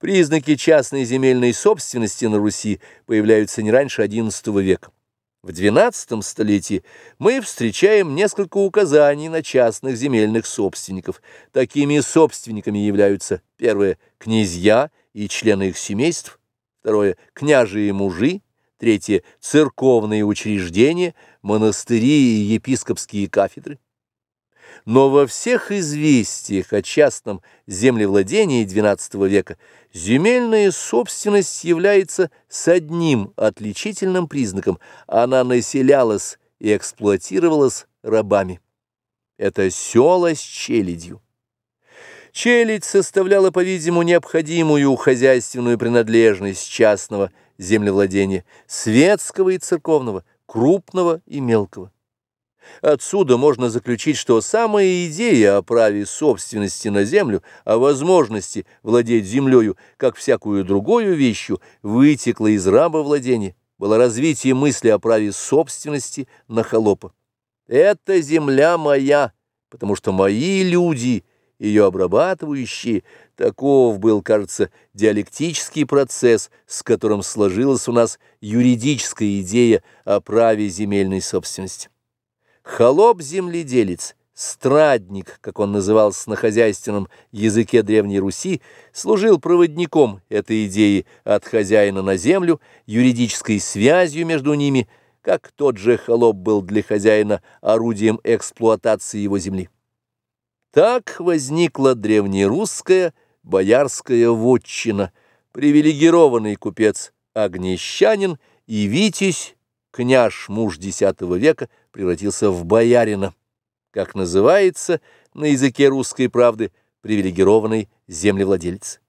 Признаки частной земельной собственности на Руси появляются не раньше XI века. В XII столетии мы встречаем несколько указаний на частных земельных собственников. Такими собственниками являются первое – князья и члены их семейств, второе – княжие и мужи, третье – церковные учреждения, монастыри и епископские кафедры. Но во всех известиях о частном землевладении XII века земельная собственность является с одним отличительным признаком – она населялась и эксплуатировалась рабами. Это села с челядью. Челядь составляла, по-видимому, необходимую хозяйственную принадлежность частного землевладения, светского и церковного, крупного и мелкого. Отсюда можно заключить, что самая идея о праве собственности на землю, о возможности владеть землею, как всякую другую вещью, вытекла из рабовладения, было развитие мысли о праве собственности на холопа. «Это земля моя, потому что мои люди, ее обрабатывающие, таков был, кажется, диалектический процесс, с которым сложилась у нас юридическая идея о праве земельной собственности». Холоп-земледелец, страдник, как он назывался на хозяйственном языке Древней Руси, служил проводником этой идеи от хозяина на землю, юридической связью между ними, как тот же холоп был для хозяина орудием эксплуатации его земли. Так возникла древнерусская боярская вотчина, привилегированный купец Огнещанин и Витязь, княж, муж X века, превратился в боярина, как называется на языке русской правды привилегированный землевладелец.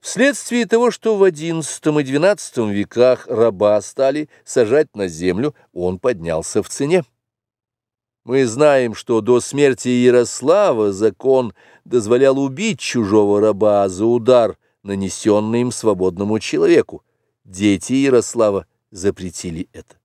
Вследствие того, что в XI и XII веках раба стали сажать на землю, он поднялся в цене. Мы знаем, что до смерти Ярослава закон дозволял убить чужого раба за удар, нанесенный им свободному человеку. Дети Ярослава запретили это.